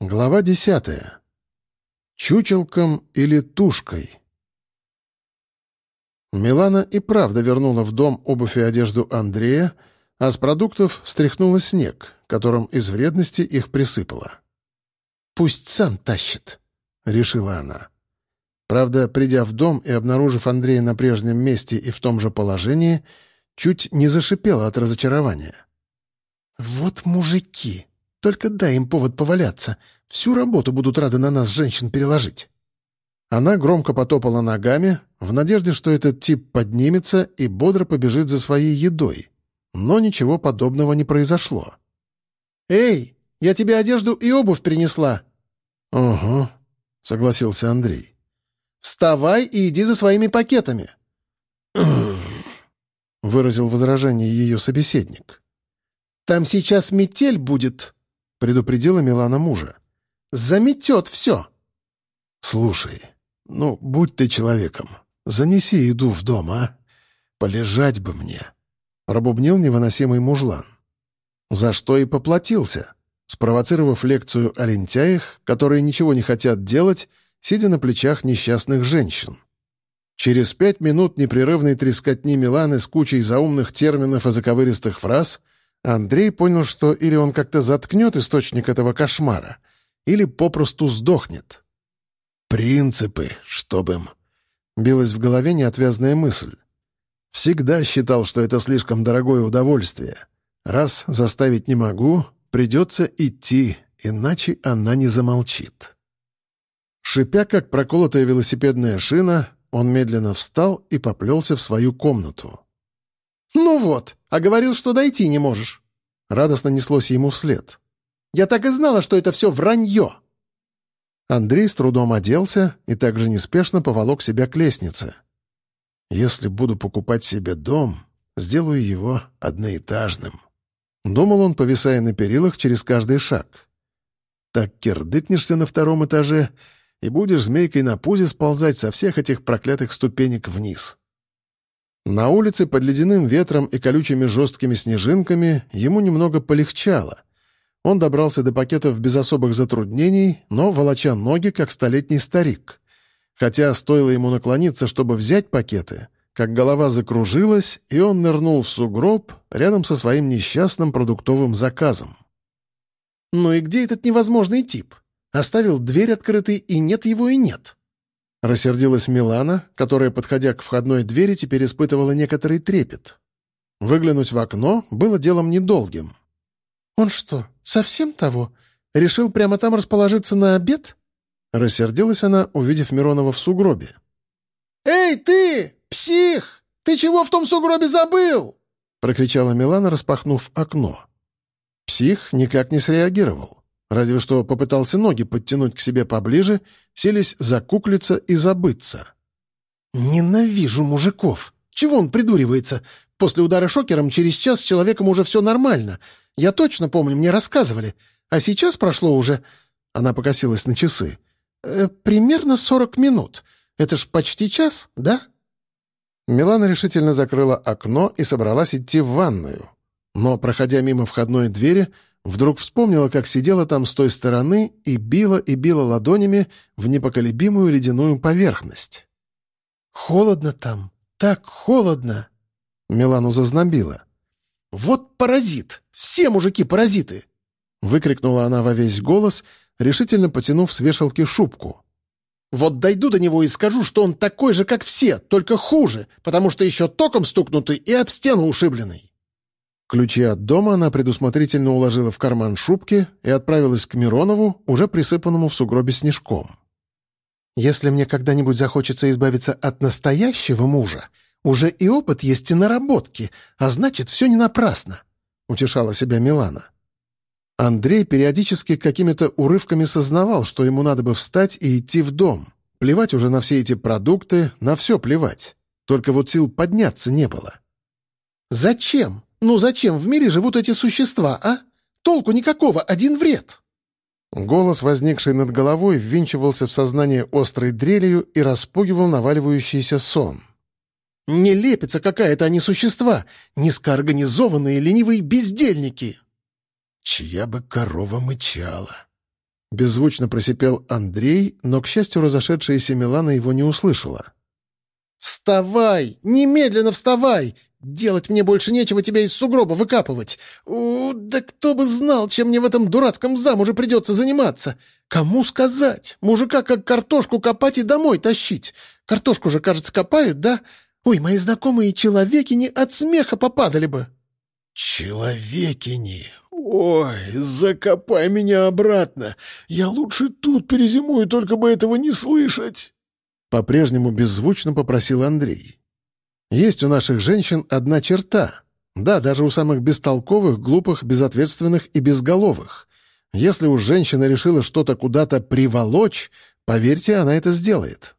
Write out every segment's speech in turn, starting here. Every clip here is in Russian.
Глава десятая. Чучелком или тушкой. Милана и правда вернула в дом обувь и одежду Андрея, а с продуктов стряхнула снег, которым из вредности их присыпала. «Пусть сам тащит», — решила она. Правда, придя в дом и обнаружив Андрея на прежнем месте и в том же положении, чуть не зашипела от разочарования. «Вот мужики!» Только дай им повод поваляться. Всю работу будут рады на нас, женщин, переложить». Она громко потопала ногами, в надежде, что этот тип поднимется и бодро побежит за своей едой. Но ничего подобного не произошло. «Эй, я тебе одежду и обувь принесла!» «Угу», — согласился Андрей. «Вставай и иди за своими пакетами!» выразил возражение ее собеседник. «Там сейчас метель будет!» — предупредила Милана мужа. «Заметет все!» «Слушай, ну, будь ты человеком, занеси еду в дом, а? Полежать бы мне!» — пробубнил невыносимый мужлан. За что и поплатился, спровоцировав лекцию о лентяях, которые ничего не хотят делать, сидя на плечах несчастных женщин. Через пять минут непрерывной трескотни Миланы с кучей заумных терминов и заковыристых фраз — Андрей понял, что или он как-то заткнет источник этого кошмара, или попросту сдохнет. «Принципы, чтоб им...» — билась в голове неотвязная мысль. «Всегда считал, что это слишком дорогое удовольствие. Раз заставить не могу, придется идти, иначе она не замолчит». Шипя, как проколотая велосипедная шина, он медленно встал и поплелся в свою комнату. «Ну вот, а говорил, что дойти не можешь». Радостно неслось ему вслед. «Я так и знала, что это все вранье!» Андрей с трудом оделся и также неспешно поволок себя к лестнице. «Если буду покупать себе дом, сделаю его одноэтажным». Думал он, повисая на перилах через каждый шаг. «Так кирдыкнешься на втором этаже и будешь змейкой на пузе сползать со всех этих проклятых ступенек вниз». На улице под ледяным ветром и колючими жесткими снежинками ему немного полегчало. Он добрался до пакетов без особых затруднений, но волоча ноги, как столетний старик. Хотя стоило ему наклониться, чтобы взять пакеты, как голова закружилась, и он нырнул в сугроб рядом со своим несчастным продуктовым заказом. «Ну и где этот невозможный тип? Оставил дверь открытой, и нет его и нет». Рассердилась Милана, которая, подходя к входной двери, теперь испытывала некоторый трепет. Выглянуть в окно было делом недолгим. «Он что, совсем того? Решил прямо там расположиться на обед?» Рассердилась она, увидев Миронова в сугробе. «Эй, ты! Псих! Ты чего в том сугробе забыл?» — прокричала Милана, распахнув окно. Псих никак не среагировал. Разве что попытался ноги подтянуть к себе поближе, селись закуклиться и забыться. «Ненавижу мужиков! Чего он придуривается? После удара шокером через час с человеком уже все нормально. Я точно помню, мне рассказывали. А сейчас прошло уже...» Она покосилась на часы. «Э, «Примерно сорок минут. Это ж почти час, да?» Милана решительно закрыла окно и собралась идти в ванную. Но, проходя мимо входной двери, Вдруг вспомнила, как сидела там с той стороны и била и била ладонями в непоколебимую ледяную поверхность. «Холодно там, так холодно!» Милану зазнобила. «Вот паразит! Все мужики паразиты!» Выкрикнула она во весь голос, решительно потянув с вешалки шубку. «Вот дойду до него и скажу, что он такой же, как все, только хуже, потому что еще током стукнутый и об стену ушибленный!» Ключи от дома она предусмотрительно уложила в карман шубки и отправилась к Миронову, уже присыпанному в сугробе снежком. «Если мне когда-нибудь захочется избавиться от настоящего мужа, уже и опыт есть, и наработки, а значит, все не напрасно», — утешала себя Милана. Андрей периодически какими-то урывками сознавал, что ему надо бы встать и идти в дом. Плевать уже на все эти продукты, на все плевать. Только вот сил подняться не было. «Зачем?» Ну зачем в мире живут эти существа, а? Толку никакого, один вред!» Голос, возникший над головой, ввинчивался в сознание острой дрелью и распугивал наваливающийся сон. «Не лепится какая-то они существа, низкоорганизованные ленивые бездельники!» «Чья бы корова мычала!» Беззвучно просипел Андрей, но, к счастью, разошедшаяся Милана его не услышала. «Вставай! Немедленно вставай! Делать мне больше нечего тебя из сугроба выкапывать. О, да кто бы знал, чем мне в этом дурацком замуже придется заниматься. Кому сказать? Мужика как картошку копать и домой тащить. Картошку же, кажется, копают, да? Ой, мои знакомые человекини от смеха попадали бы». «Человекини! Ой, закопай меня обратно! Я лучше тут перезимую, только бы этого не слышать!» По-прежнему беззвучно попросил Андрей. Есть у наших женщин одна черта. Да, даже у самых бестолковых, глупых, безответственных и безголовых. Если уж женщина решила что-то куда-то приволочь, поверьте, она это сделает.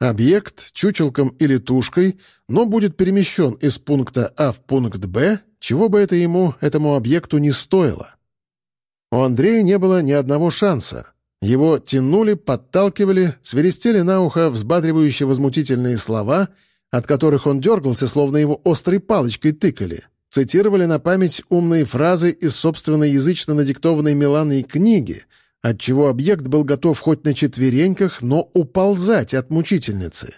Объект, чучелком или тушкой, но будет перемещен из пункта А в пункт Б, чего бы это ему, этому объекту, не стоило. У Андрея не было ни одного шанса. Его тянули, подталкивали, свиристели на ухо взбадривающие возмутительные слова — от которых он дергался, словно его острой палочкой тыкали, цитировали на память умные фразы из собственной язычно надиктованной Миланой книги, отчего объект был готов хоть на четвереньках, но уползать от мучительницы.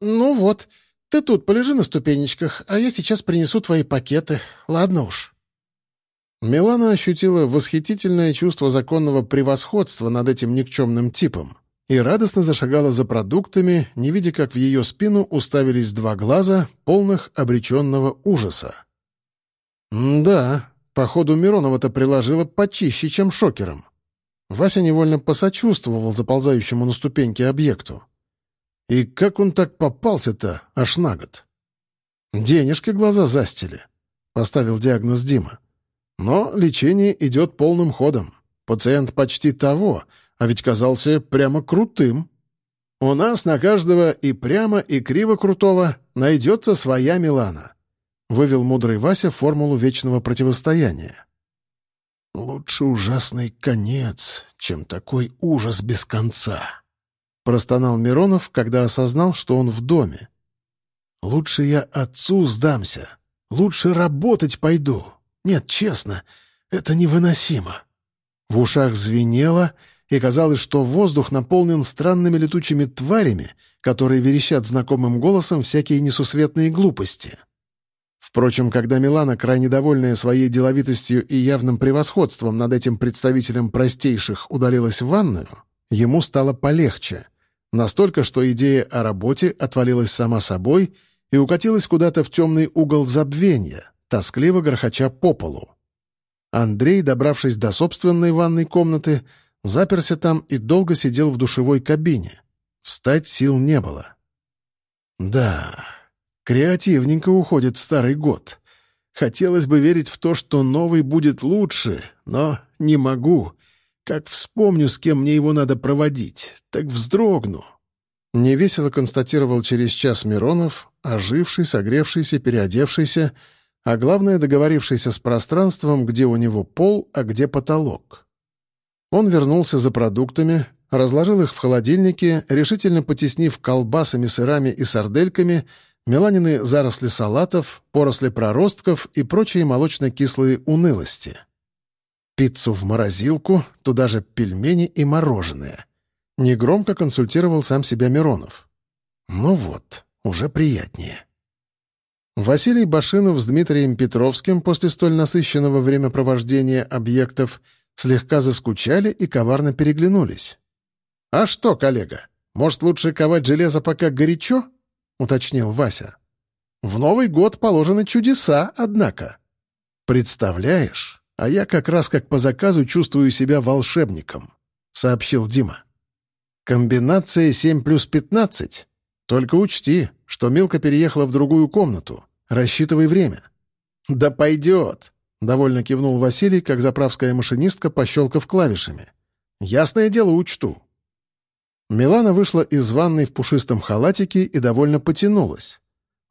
«Ну вот, ты тут полежи на ступенечках, а я сейчас принесу твои пакеты. Ладно уж». Милана ощутила восхитительное чувство законного превосходства над этим никчемным типом и радостно зашагала за продуктами, не видя, как в ее спину уставились два глаза, полных обреченного ужаса. «Да, походу Миронова-то приложила почище, чем шокером». Вася невольно посочувствовал заползающему на ступеньки объекту. И как он так попался-то аж на год? «Денежки глаза застили», — поставил диагноз Дима. «Но лечение идет полным ходом. Пациент почти того, а ведь казался прямо крутым. У нас на каждого и прямо, и криво крутого найдется своя Милана. Вывел мудрый Вася формулу вечного противостояния. «Лучше ужасный конец, чем такой ужас без конца», — простонал Миронов, когда осознал, что он в доме. «Лучше я отцу сдамся. Лучше работать пойду. Нет, честно, это невыносимо». В ушах звенело, и казалось, что воздух наполнен странными летучими тварями, которые верещат знакомым голосом всякие несусветные глупости. Впрочем, когда Милана, крайне довольная своей деловитостью и явным превосходством над этим представителем простейших, удалилась в ванную, ему стало полегче. Настолько, что идея о работе отвалилась сама собой и укатилась куда-то в темный угол забвения, тоскливо грохоча по полу. Андрей, добравшись до собственной ванной комнаты, заперся там и долго сидел в душевой кабине. Встать сил не было. Да, креативненько уходит старый год. Хотелось бы верить в то, что новый будет лучше, но не могу. Как вспомню, с кем мне его надо проводить, так вздрогну. Невесело констатировал через час Миронов, оживший, согревшийся, переодевшийся, а главное, договорившийся с пространством, где у него пол, а где потолок. Он вернулся за продуктами, разложил их в холодильнике, решительно потеснив колбасами, сырами и сардельками, меланины заросли салатов, поросли проростков и прочие молочно-кислые унылости. Пиццу в морозилку, туда же пельмени и мороженое. Негромко консультировал сам себя Миронов. Ну вот, уже приятнее. Василий Башинов с Дмитрием Петровским после столь насыщенного времяпровождения объектов слегка заскучали и коварно переглянулись. «А что, коллега, может, лучше ковать железо, пока горячо?» — уточнил Вася. «В Новый год положены чудеса, однако». «Представляешь, а я как раз как по заказу чувствую себя волшебником», — сообщил Дима. «Комбинация 7 плюс 15. Только учти, что Милка переехала в другую комнату. Рассчитывай время». «Да пойдет», — довольно кивнул Василий, как заправская машинистка, пощелкав клавишами. «Ясное дело, учту». Милана вышла из ванной в пушистом халатике и довольно потянулась.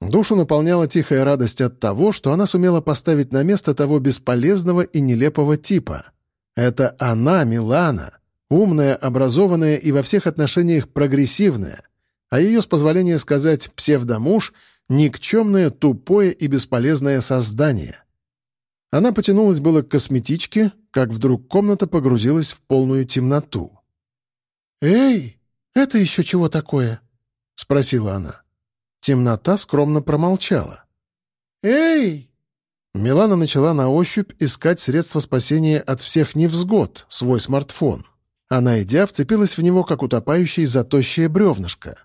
Душу наполняла тихая радость от того, что она сумела поставить на место того бесполезного и нелепого типа. Это она, Милана, умная, образованная и во всех отношениях прогрессивная, а ее, с позволения сказать, псевдомуж — никчемное, тупое и бесполезное создание. Она потянулась было к косметичке, как вдруг комната погрузилась в полную темноту. «Эй, это еще чего такое?» — спросила она. Темнота скромно промолчала. «Эй!» Милана начала на ощупь искать средства спасения от всех невзгод, свой смартфон. А найдя, вцепилась в него, как утопающий за тощее бревнышко.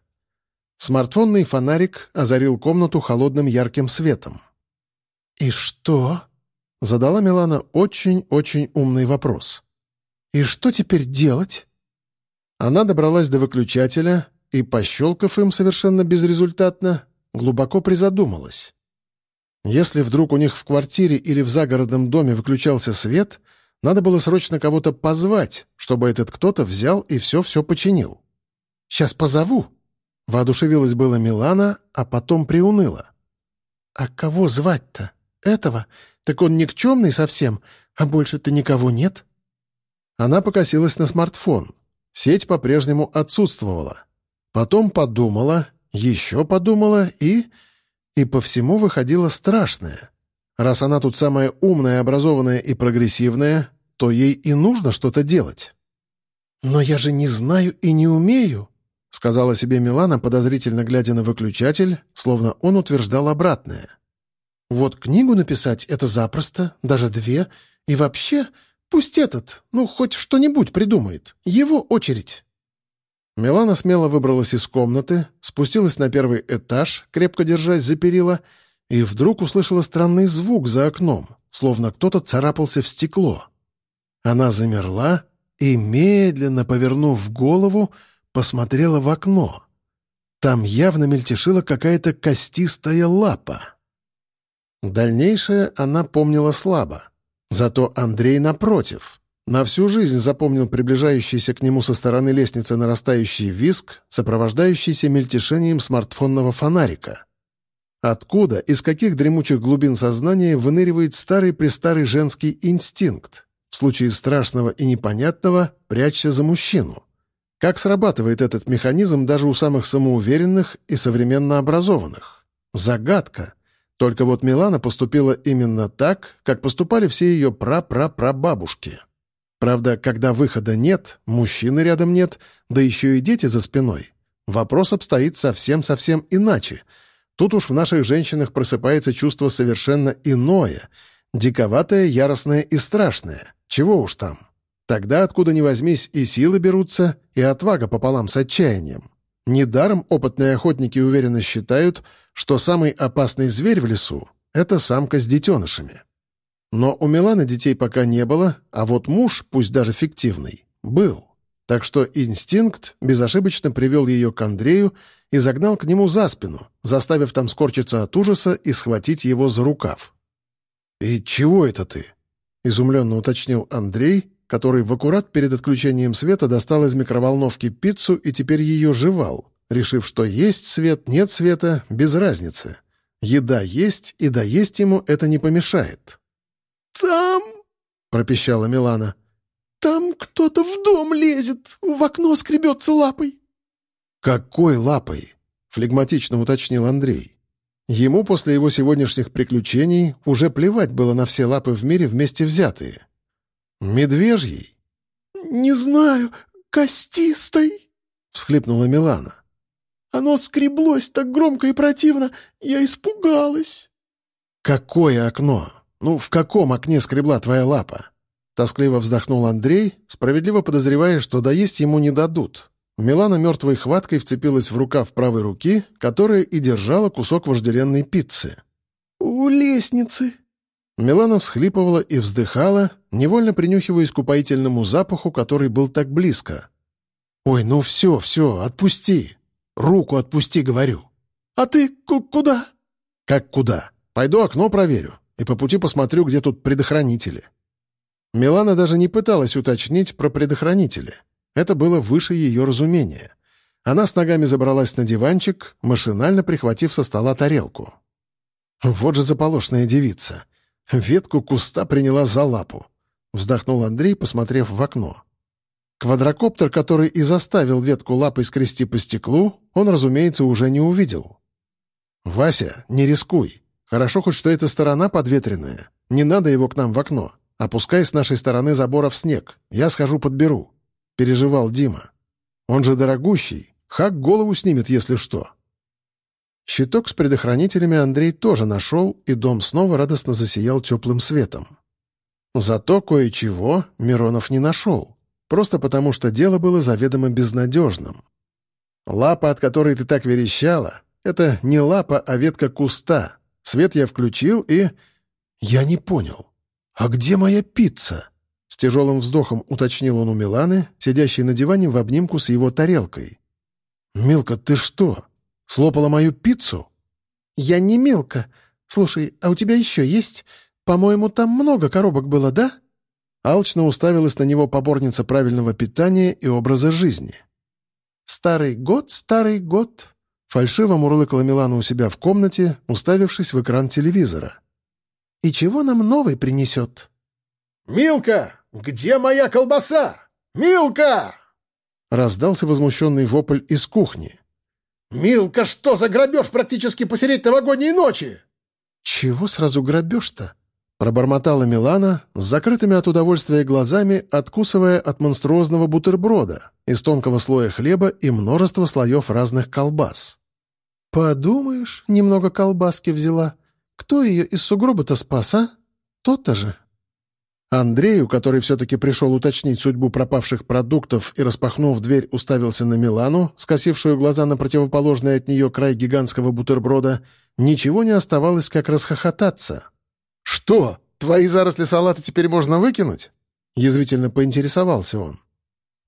Смартфонный фонарик озарил комнату холодным ярким светом. «И что?» — задала Милана очень-очень умный вопрос. «И что теперь делать?» Она добралась до выключателя и, пощелкав им совершенно безрезультатно, глубоко призадумалась. Если вдруг у них в квартире или в загородном доме выключался свет, надо было срочно кого-то позвать, чтобы этот кто-то взял и все-все починил. «Сейчас позову», — воодушевилась было Милана, а потом приуныла. «А кого звать-то? Этого? Так он никчемный совсем, а больше-то никого нет?» Она покосилась на смартфон. Сеть по-прежнему отсутствовала. Потом подумала, еще подумала и... И по всему выходило страшное. Раз она тут самая умная, образованная и прогрессивная, то ей и нужно что-то делать. «Но я же не знаю и не умею», — сказала себе Милана, подозрительно глядя на выключатель, словно он утверждал обратное. «Вот книгу написать — это запросто, даже две, и вообще пусть этот, ну, хоть что-нибудь придумает. Его очередь». Милана смело выбралась из комнаты, спустилась на первый этаж, крепко держась за перила, и вдруг услышала странный звук за окном, словно кто-то царапался в стекло. Она замерла и, медленно повернув голову, посмотрела в окно. Там явно мельтешила какая-то костистая лапа. Дальнейшее она помнила слабо. Зато Андрей напротив — на всю жизнь запомнил приближающийся к нему со стороны лестницы нарастающий виск, сопровождающийся мельтешением смартфонного фонарика. Откуда, из каких дремучих глубин сознания выныривает старый-престарый женский инстинкт? В случае страшного и непонятного прячься за мужчину. Как срабатывает этот механизм даже у самых самоуверенных и современно образованных? Загадка. Только вот Милана поступила именно так, как поступали все ее пра-пра-прабабушки. Правда, когда выхода нет, мужчины рядом нет, да еще и дети за спиной, вопрос обстоит совсем-совсем иначе. Тут уж в наших женщинах просыпается чувство совершенно иное, диковатое, яростное и страшное. Чего уж там. Тогда откуда ни возьмись и силы берутся, и отвага пополам с отчаянием. Недаром опытные охотники уверенно считают, что самый опасный зверь в лесу — это самка с детенышами. Но у Миланы детей пока не было, а вот муж, пусть даже фиктивный, был. Так что инстинкт безошибочно привел ее к Андрею и загнал к нему за спину, заставив там скорчиться от ужаса и схватить его за рукав. «И чего это ты?» — изумленно уточнил Андрей, который в аккурат перед отключением света достал из микроволновки пиццу и теперь ее жевал, решив, что есть свет, нет света, без разницы. Еда есть, и доесть ему это не помешает. «Там...» — пропищала Милана. «Там кто-то в дом лезет, в окно скребется лапой». «Какой лапой?» — флегматично уточнил Андрей. Ему после его сегодняшних приключений уже плевать было на все лапы в мире вместе взятые. «Медвежьей?» «Не знаю, костистой», — всхлипнула Милана. «Оно скреблось так громко и противно, я испугалась». «Какое окно?» «Ну, в каком окне скребла твоя лапа?» Тоскливо вздохнул Андрей, справедливо подозревая, что доесть ему не дадут. Милана мертвой хваткой вцепилась в рукав правой руки, которая и держала кусок вожделенной пиццы. «У лестницы!» Милана всхлипывала и вздыхала, невольно принюхиваясь к упоительному запаху, который был так близко. «Ой, ну все, все, отпусти! Руку отпусти, говорю!» «А ты куда?» «Как куда? Пойду окно проверю и по пути посмотрю, где тут предохранители». Милана даже не пыталась уточнить про предохранители. Это было выше ее разумения. Она с ногами забралась на диванчик, машинально прихватив со стола тарелку. «Вот же заполошная девица. Ветку куста приняла за лапу», — вздохнул Андрей, посмотрев в окно. Квадрокоптер, который и заставил ветку лапой скрести по стеклу, он, разумеется, уже не увидел. «Вася, не рискуй. Хорошо хоть, что эта сторона подветренная. Не надо его к нам в окно. Опускай с нашей стороны забора в снег. Я схожу подберу. Переживал Дима. Он же дорогущий. Хак голову снимет, если что. Щиток с предохранителями Андрей тоже нашел, и дом снова радостно засиял теплым светом. Зато кое-чего Миронов не нашел. Просто потому, что дело было заведомо безнадежным. Лапа, от которой ты так верещала, это не лапа, а ветка куста. Свет я включил и... Я не понял. А где моя пицца? С тяжелым вздохом уточнил он у Миланы, сидящей на диване в обнимку с его тарелкой. «Милка, ты что, слопала мою пиццу?» «Я не Милка. Слушай, а у тебя еще есть? По-моему, там много коробок было, да?» Алчно уставилась на него поборница правильного питания и образа жизни. «Старый год, старый год», — фальшиво мурлыкала Милана у себя в комнате, уставившись в экран телевизора. «И чего нам новый принесет?» «Милка, где моя колбаса? Милка!» Раздался возмущенный вопль из кухни. «Милка, что за грабеж практически посередь новогодней ночи?» «Чего сразу грабеж-то?» Пробормотала Милана, с закрытыми от удовольствия глазами, откусывая от монструозного бутерброда из тонкого слоя хлеба и множества слоев разных колбас. «Подумаешь, немного колбаски взяла. Кто ее из сугроба-то спас, а? Тот-то же». Андрею, который все-таки пришел уточнить судьбу пропавших продуктов и, распахнув дверь, уставился на Милану, скосившую глаза на противоположный от нее край гигантского бутерброда, ничего не оставалось, как расхохотаться. «Что, твои заросли салата теперь можно выкинуть?» — язвительно поинтересовался он.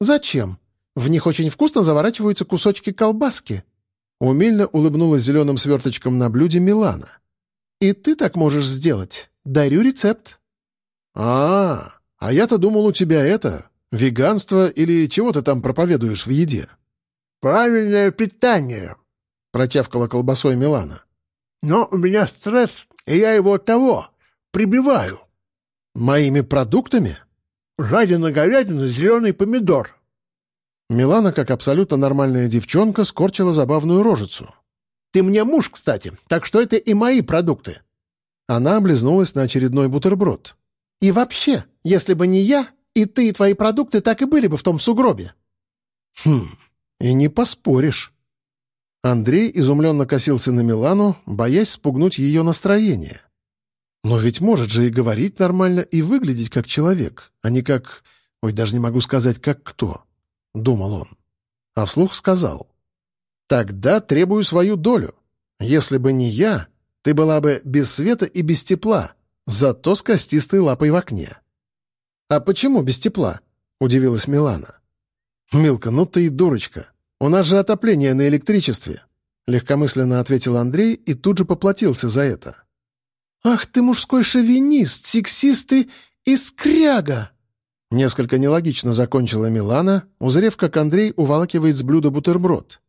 «Зачем? В них очень вкусно заворачиваются кусочки колбаски». Умильно улыбнулась зеленым сверточком на блюде Милана. «И ты так можешь сделать. Дарю рецепт». «А, а я-то думал, у тебя это, веганство или чего ты там проповедуешь в еде?» «Правильное питание», — протявкала колбасой Милана. «Но у меня стресс, и я его того, прибиваю». «Моими продуктами?» «Жадина говядина, зеленый помидор». Милана, как абсолютно нормальная девчонка, скорчила забавную рожицу. «Ты мне муж, кстати, так что это и мои продукты». Она облизнулась на очередной бутерброд. «И вообще, если бы не я, и ты, и твои продукты так и были бы в том сугробе». «Хм, и не поспоришь». Андрей изумленно косился на Милану, боясь спугнуть ее настроение. Но ведь может же и говорить нормально, и выглядеть как человек, а не как... Ой, даже не могу сказать, как кто, — думал он. А вслух сказал. Тогда требую свою долю. Если бы не я, ты была бы без света и без тепла, зато с костистой лапой в окне. «А почему без тепла?» — удивилась Милана. «Милка, ну ты и дурочка. У нас же отопление на электричестве», — легкомысленно ответил Андрей и тут же поплатился за это. «Ах ты мужской шовинист, сексист и... и скряга!» Несколько нелогично закончила Милана, узрев, как Андрей увалкивает с блюда бутерброд.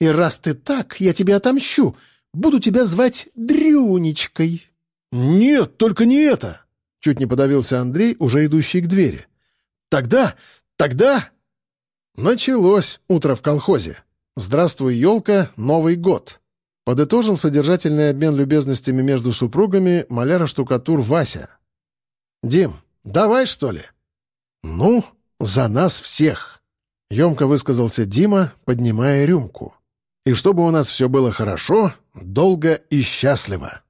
«И раз ты так, я тебе отомщу. Буду тебя звать Дрюнечкой». «Нет, только не это!» Чуть не подавился Андрей, уже идущий к двери. «Тогда, тогда...» Началось утро в колхозе. «Здравствуй, елка, Новый год!» Подытожил содержательный обмен любезностями между супругами маляра-штукатур Вася. «Дим, давай, что ли?» «Ну, за нас всех!» — емко высказался Дима, поднимая рюмку. «И чтобы у нас все было хорошо, долго и счастливо!»